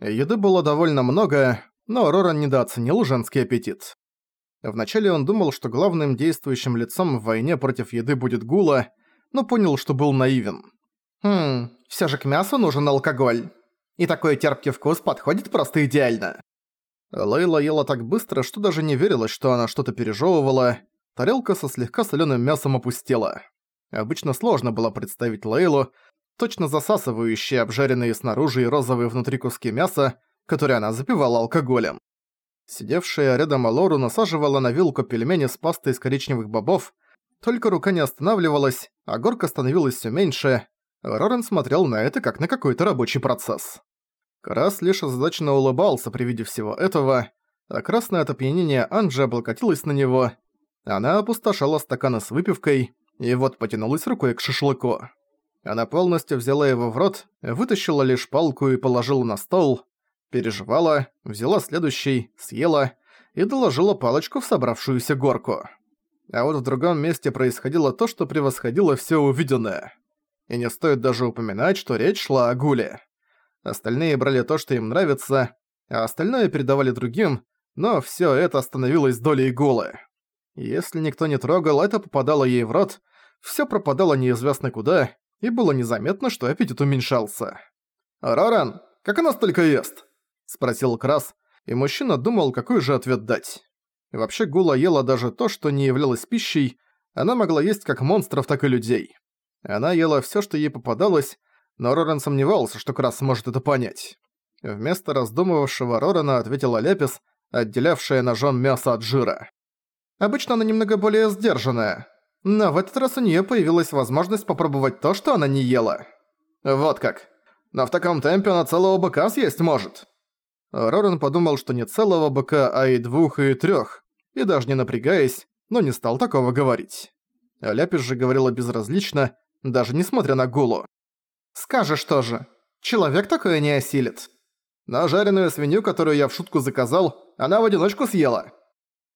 Еды было довольно много, но Роран недооценил женский аппетит. Вначале он думал, что главным действующим лицом в войне против еды будет Гула, но понял, что был наивен. «Хм, всё же к мясу нужен алкоголь. И такой терпкий вкус подходит просто идеально». Лейла ела так быстро, что даже не верилось, что она что-то пережевывала. Тарелка со слегка солёным мясом опустела. Обычно сложно было представить Лейлу, точно засасывающие обжаренные снаружи и розовые внутри куски мяса, которые она запивала алкоголем. Сидевшая рядом Алору насаживала на вилку пельмени с пастой из коричневых бобов, только рука не останавливалась, а горка становилась все меньше. Рорен смотрел на это как на какой-то рабочий процесс. Крас лишь озадаченно улыбался при виде всего этого, а красное от опьянения Анджи облокотилась на него. Она опустошала стаканы с выпивкой, и вот потянулась рукой к шашлыку. Она полностью взяла его в рот, вытащила лишь палку и положила на стол, переживала, взяла следующий, съела и доложила палочку в собравшуюся горку. А вот в другом месте происходило то, что превосходило все увиденное. И не стоит даже упоминать, что речь шла о гуле. Остальные брали то, что им нравится, а остальное передавали другим, но все это становилось долей гулы. Если никто не трогал, это попадало ей в рот, все пропадало неизвестно куда, и было незаметно, что аппетит уменьшался. «Роран, как она столько ест?» – спросил Крас, и мужчина думал, какой же ответ дать. Вообще Гула ела даже то, что не являлось пищей, она могла есть как монстров, так и людей. Она ела всё, что ей попадалось, но Роран сомневался, что Крас сможет это понять. Вместо раздумывавшего Рорана ответила Лепис, отделявшая ножом мясо от жира. Обычно она немного более сдержанная, но в этот раз у неё появилась возможность попробовать то, что она не ела. Вот как. Но в таком темпе она целого быка съесть может. Роран подумал, что не целого быка, а и двух, и трёх, и даже не напрягаясь, но не стал такого говорить. Ляпис же говорила безразлично, даже несмотря на Гулу. «Скажешь тоже, человек такое не осилит. На жареную свинью, которую я в шутку заказал, она в одиночку съела».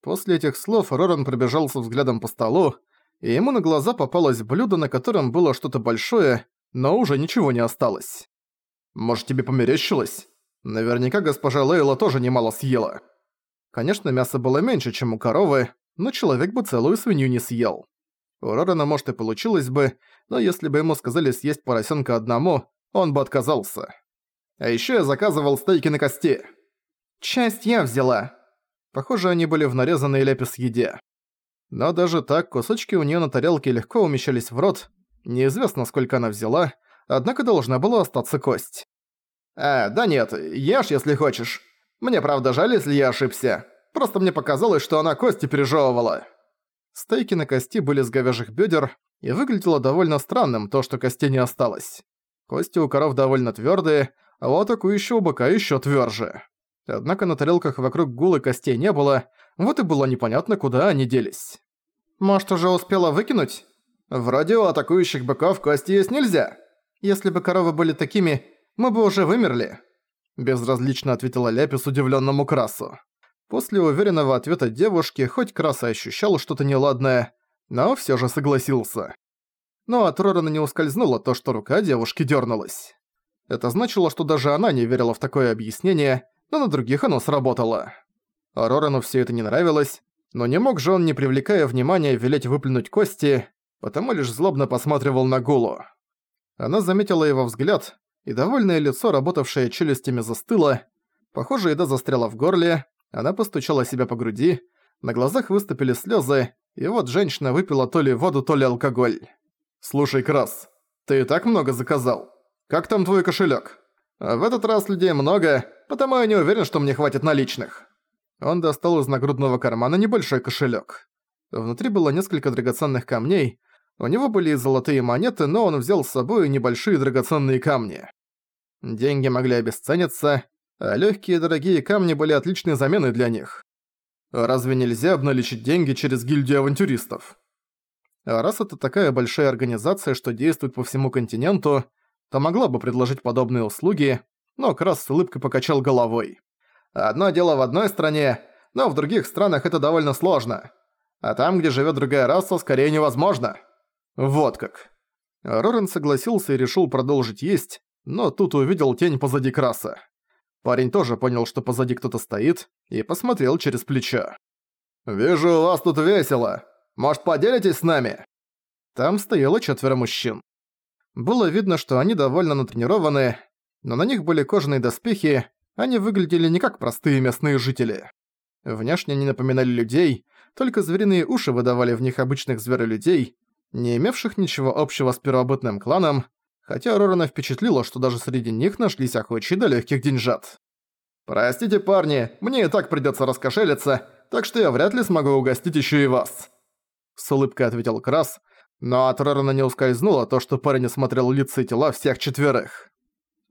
После этих слов Роран пробежался взглядом по столу, и ему на глаза попалось блюдо, на котором было что-то большое, но уже ничего не осталось. «Может, тебе померещилось? Наверняка госпожа Лейла тоже немало съела». Конечно, мяса было меньше, чем у коровы, но человек бы целую свинью не съел. У Рорана, может, и получилось бы, но если бы ему сказали съесть поросенка одному, он бы отказался. А еще я заказывал стейки на кости. Часть я взяла. Похоже, они были в нарезанной ляпис еде. Но даже так кусочки у нее на тарелке легко умещались в рот. Неизвестно, сколько она взяла, однако должна была остаться кость. «А, да нет, ешь, если хочешь. Мне правда жаль, если я ошибся. Просто мне показалось, что она кости пережевывала». Стейки на кости были с говяжьих бедер, и выглядело довольно странным то, что кости не осталось. Кости у коров довольно твердые, а у атакующего быка еще тверже. Однако на тарелках вокруг гулы костей не было, вот и было непонятно, куда они делись. «Может, уже успела выкинуть?» «Вроде у атакующих быков кости есть нельзя. Если бы коровы были такими, мы бы уже вымерли», безразлично ответила Ляпис удивленному Красу. После уверенного ответа девушки, хоть Краса ощущал что-то неладное, но все же согласился. Но от Рорана не ускользнуло то, что рука девушки дернулась. Это значило, что даже она не верила в такое объяснение, но на других оно сработало. Рорану все это не нравилось, но не мог же он, не привлекая внимания, велеть выплюнуть кости, потому лишь злобно посматривал на Гулу. Она заметила его взгляд, и довольное лицо, работавшее челюстями, застыло. Похоже, еда застряла в горле, она постучала себя по груди, на глазах выступили слезы, и вот женщина выпила то ли воду, то ли алкоголь. «Слушай, Крас, ты и так много заказал. Как там твой кошелек? В этот раз людей много, потому я не уверен, что мне хватит наличных». Он достал из нагрудного кармана небольшой кошелек. Внутри было несколько драгоценных камней, у него были и золотые монеты, но он взял с собой небольшие драгоценные камни. Деньги могли обесцениться, а легкие дорогие камни были отличной заменой для них. Разве нельзя обналичить деньги через гильдию авантюристов? А раз это такая большая организация, что действует по всему континенту, то могла бы предложить подобные услуги, но Крас с улыбкой покачал головой. Одно дело в одной стране, но в других странах это довольно сложно. А там, где живет другая раса, скорее невозможно. Вот как. Рорен согласился и решил продолжить есть, но тут увидел тень позади Краса. Парень тоже понял, что позади кто-то стоит, и посмотрел через плечо. «Вижу, у вас тут весело. Может, поделитесь с нами?» Там стояло четверо мужчин. Было видно, что они довольно натренированы, но на них были кожаные доспехи, они выглядели не как простые местные жители. Внешне они напоминали людей, только звериные уши выдавали в них обычных зверолюдей, не имевших ничего общего с первобытным кланом, хотя Рорана впечатлило, что даже среди них нашлись охочие до легких деньжат. «Простите, парни, мне и так придётся раскошелиться, так что я вряд ли смогу угостить ещё и вас». С улыбкой ответил Крас, но от Рорана не ускользнуло то, что парень осмотрел лица и тела всех четверых.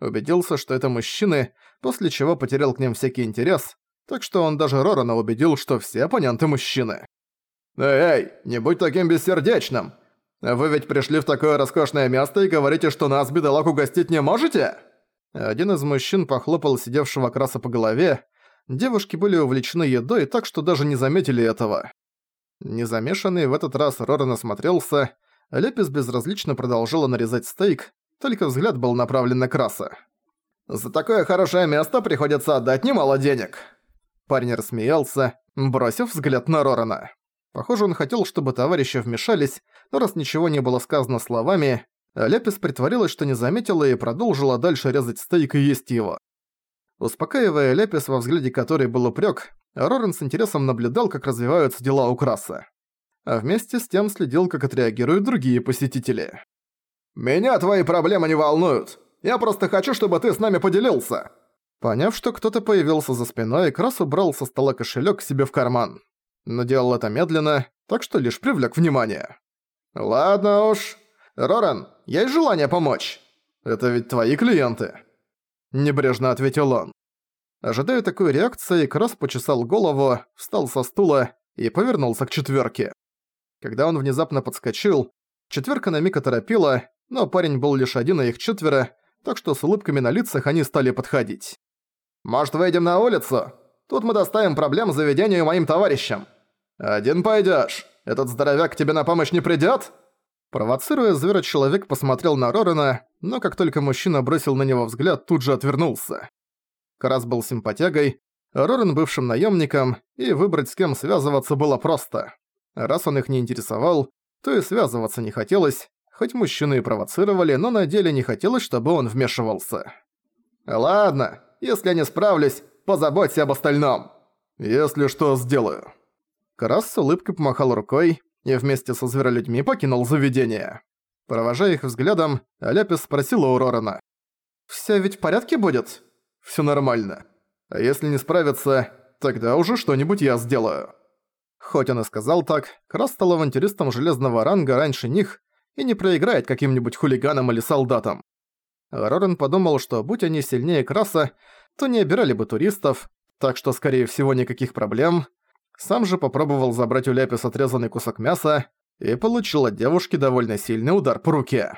Убедился, что это мужчины, после чего потерял к ним всякий интерес, так что он даже Рорана убедил, что все оппоненты мужчины. «Эй, не будь таким бессердечным! Вы ведь пришли в такое роскошное место и говорите, что нас, бедолаг, угостить не можете?» Один из мужчин похлопал сидевшего краса по голове. Девушки были увлечены едой, так что даже не заметили этого. Незамешанный в этот раз Роран осмотрелся, Лепис безразлично продолжила нарезать стейк, только взгляд был направлен на Краса. «За такое хорошее место приходится отдать немало денег!» Парень рассмеялся, бросив взгляд на Рорана. Похоже, он хотел, чтобы товарищи вмешались, но раз ничего не было сказано словами, Лепис притворилась, что не заметила и продолжила дальше резать стейк и есть его. Успокаивая Лепис, во взгляде которой был упрек, Рорен с интересом наблюдал, как развиваются дела у Краса. А вместе с тем следил, как отреагируют другие посетители. «Меня твои проблемы не волнуют. Я просто хочу, чтобы ты с нами поделился». Поняв, что кто-то появился за спиной, Крас убрал со стола кошелек себе в карман. Но делал это медленно, так что лишь привлек внимание. «Ладно уж. Роран, есть желание помочь? Это ведь твои клиенты». Небрежно ответил он. Ожидая такой реакции, Крас почесал голову, встал со стула и повернулся к четверке. Когда он внезапно подскочил, четверка на миг оторопила, но парень был лишь один, а их четверо, так что с улыбками на лицах они стали подходить. «Может, выйдем на улицу? Тут мы доставим проблем заведению моим товарищам». «Один пойдёшь? Этот здоровяк к тебе на помощь не придёт?» Провоцируя зверя, человек посмотрел на Рорена, но как только мужчина бросил на него взгляд, тут же отвернулся. Карас был симпатягой, Рорен бывшим наемником, и выбрать с кем связываться было просто. Раз он их не интересовал, то и связываться не хотелось, хоть мужчины и провоцировали, но на деле не хотелось, чтобы он вмешивался. «Ладно, если я не справлюсь, позаботься об остальном. Если что, сделаю». Карас с улыбкой помахал рукой и вместе со зверолюдьми покинул заведение. Провожая их взглядом, Аляпис спросила у Рорана. «Всё ведь в порядке будет?» «Всё нормально. А если не справиться, тогда уже что-нибудь я сделаю». Хоть он и сказал так, Крас стал авантюристом железного ранга раньше них и не проиграет каким-нибудь хулиганам или солдатам. Рорен подумал, что будь они сильнее Краса, то не обирали бы туристов, так что, скорее всего, никаких проблем. Сам же попробовал забрать у Ляпис отрезанный кусок мяса и получил от девушки довольно сильный удар по руке.